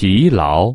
疲劳。